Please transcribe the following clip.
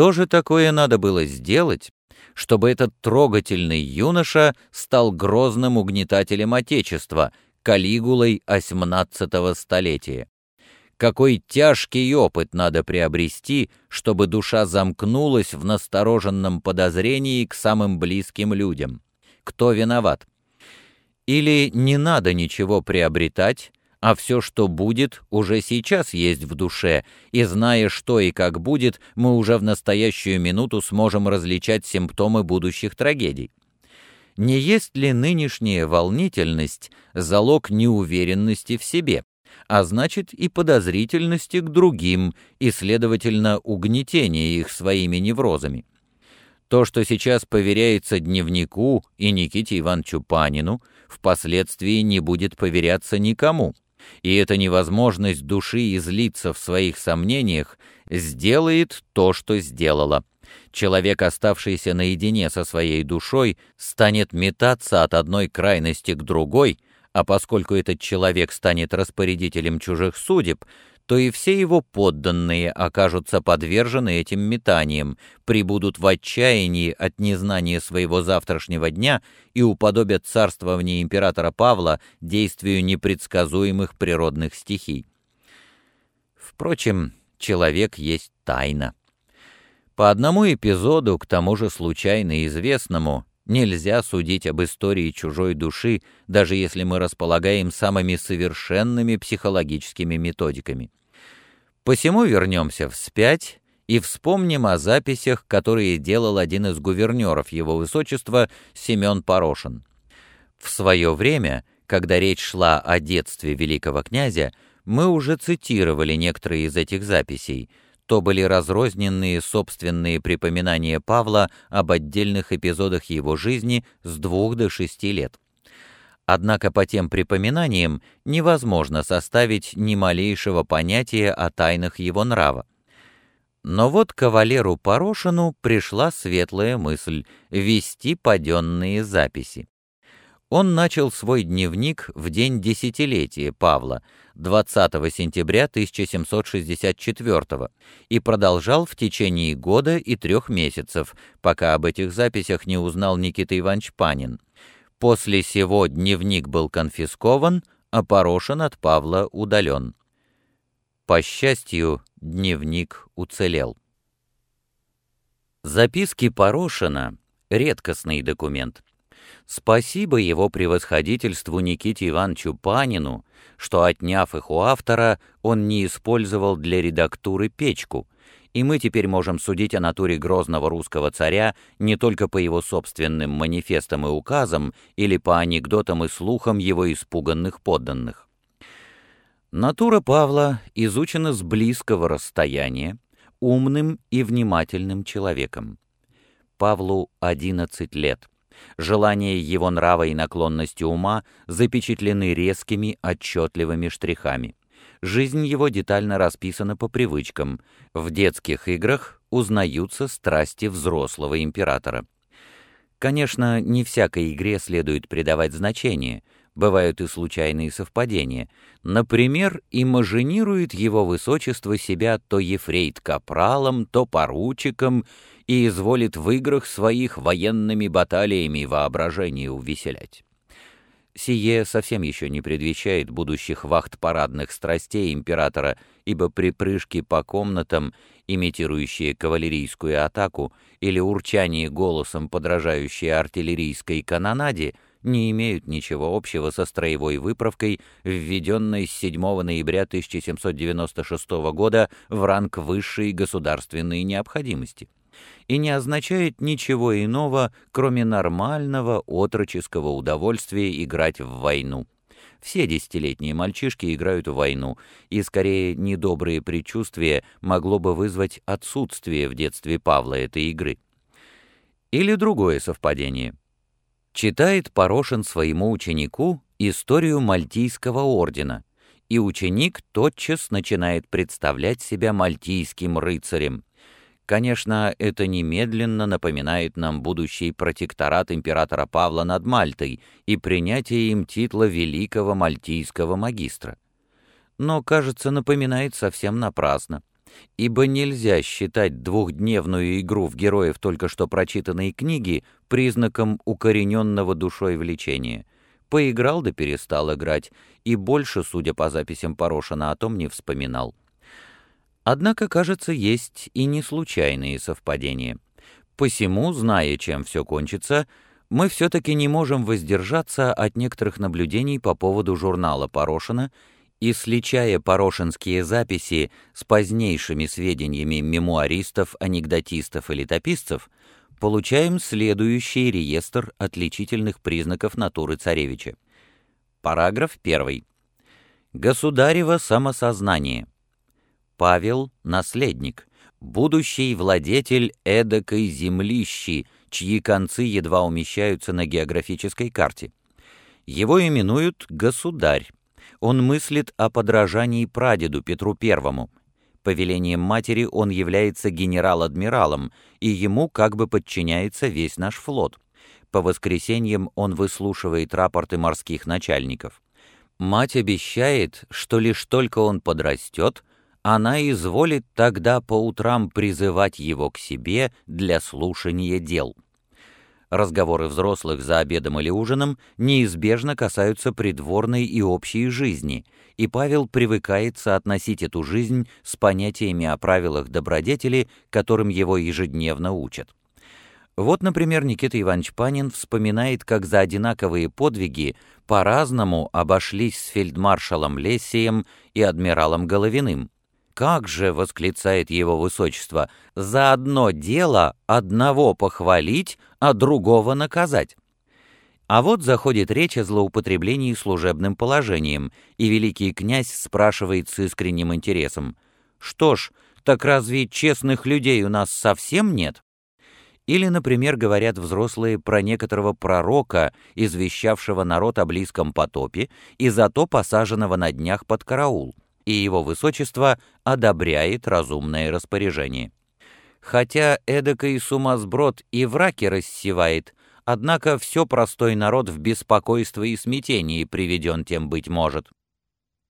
Что же такое надо было сделать, чтобы этот трогательный юноша стал грозным угнетателем Отечества, Калигулой XVIII столетия? Какой тяжкий опыт надо приобрести, чтобы душа замкнулась в настороженном подозрении к самым близким людям? Кто виноват? Или не надо ничего приобретать, а все, что будет, уже сейчас есть в душе, и зная, что и как будет, мы уже в настоящую минуту сможем различать симптомы будущих трагедий. Не есть ли нынешняя волнительность залог неуверенности в себе, а значит и подозрительности к другим, и, следовательно, угнетения их своими неврозами? То, что сейчас поверяется дневнику и Никите Ивановичу Панину, впоследствии не будет поверяться никому — и эта невозможность души излиться в своих сомнениях сделает то, что сделала. Человек, оставшийся наедине со своей душой, станет метаться от одной крайности к другой, а поскольку этот человек станет распорядителем чужих судеб, то и все его подданные окажутся подвержены этим метаниям, прибудут в отчаянии от незнания своего завтрашнего дня и уподобят царствование императора Павла действию непредсказуемых природных стихий. Впрочем, человек есть тайна. По одному эпизоду, к тому же случайно известному, нельзя судить об истории чужой души, даже если мы располагаем самыми совершенными психологическими методиками. Посему вернемся вспять и вспомним о записях, которые делал один из гувернеров его высочества Семен Порошин. В свое время, когда речь шла о детстве великого князя, мы уже цитировали некоторые из этих записей, то были разрозненные собственные припоминания Павла об отдельных эпизодах его жизни с двух до шести лет. Однако по тем припоминаниям невозможно составить ни малейшего понятия о тайнах его нрава. Но вот кавалеру Порошину пришла светлая мысль — вести паденные записи. Он начал свой дневник в день десятилетия Павла, 20 сентября 1764 и продолжал в течение года и трех месяцев, пока об этих записях не узнал Никита Иванович Панин. После сего дневник был конфискован, а Порошин от Павла удален. По счастью, дневник уцелел. Записки Порошина — редкостный документ. Спасибо его превосходительству Никите Ивановичу Панину, что, отняв их у автора, он не использовал для редактуры печку — и мы теперь можем судить о натуре грозного русского царя не только по его собственным манифестам и указам или по анекдотам и слухам его испуганных подданных. Натура Павла изучена с близкого расстояния, умным и внимательным человеком. Павлу 11 лет. Желания его нрава и наклонности ума запечатлены резкими, отчетливыми штрихами. Жизнь его детально расписана по привычкам. В детских играх узнаются страсти взрослого императора. Конечно, не всякой игре следует придавать значение. Бывают и случайные совпадения. Например, имажинирует его высочество себя то ефрейт-капралом, то поручиком и изволит в играх своих военными баталиями воображение увеселять. Сие совсем еще не предвещает будущих вахт-парадных страстей императора, ибо припрыжки по комнатам, имитирующие кавалерийскую атаку, или урчание голосом, подражающие артиллерийской канонаде, не имеют ничего общего со строевой выправкой, введенной с 7 ноября 1796 года в ранг высшей государственной необходимости и не означает ничего иного, кроме нормального отроческого удовольствия играть в войну. Все десятилетние мальчишки играют в войну, и скорее недобрые предчувствия могло бы вызвать отсутствие в детстве Павла этой игры. Или другое совпадение. Читает Порошин своему ученику историю Мальтийского ордена, и ученик тотчас начинает представлять себя мальтийским рыцарем, Конечно, это немедленно напоминает нам будущий протекторат императора Павла над Мальтой и принятие им титла великого мальтийского магистра. Но, кажется, напоминает совсем напрасно. ибо нельзя считать двухдневную игру в героев только что прочитанной книги признаком укорененного душой влечения. Поиграл да перестал играть, и больше, судя по записям Порошина, о том не вспоминал. Однако, кажется, есть и не случайные совпадения. Посему, зная, чем все кончится, мы все-таки не можем воздержаться от некоторых наблюдений по поводу журнала Порошина и, сличая порошинские записи с позднейшими сведениями мемуаристов, анекдотистов и летописцев, получаем следующий реестр отличительных признаков натуры царевича. Параграф 1. Государево самосознание. Павел — наследник, будущий владетель эдакой землищи, чьи концы едва умещаются на географической карте. Его именуют «государь». Он мыслит о подражании прадеду Петру Первому. По велениям матери он является генерал-адмиралом, и ему как бы подчиняется весь наш флот. По воскресеньям он выслушивает рапорты морских начальников. Мать обещает, что лишь только он подрастет, она изволит тогда по утрам призывать его к себе для слушания дел. Разговоры взрослых за обедом или ужином неизбежно касаются придворной и общей жизни, и Павел привыкает соотносить эту жизнь с понятиями о правилах добродетели, которым его ежедневно учат. Вот, например, Никита Иванович Панин вспоминает, как за одинаковые подвиги по-разному обошлись с фельдмаршалом Лессием и адмиралом Головиным. «Как же», — восклицает его высочество, — «за одно дело одного похвалить, а другого наказать». А вот заходит речь о злоупотреблении служебным положением, и великий князь спрашивает с искренним интересом, «Что ж, так разве честных людей у нас совсем нет?» Или, например, говорят взрослые про некоторого пророка, извещавшего народ о близком потопе и зато посаженного на днях под караул и его высочество одобряет разумное распоряжение. Хотя эдакой сумасброд и враки рассевает, однако все простой народ в беспокойство и смятении приведен тем быть может.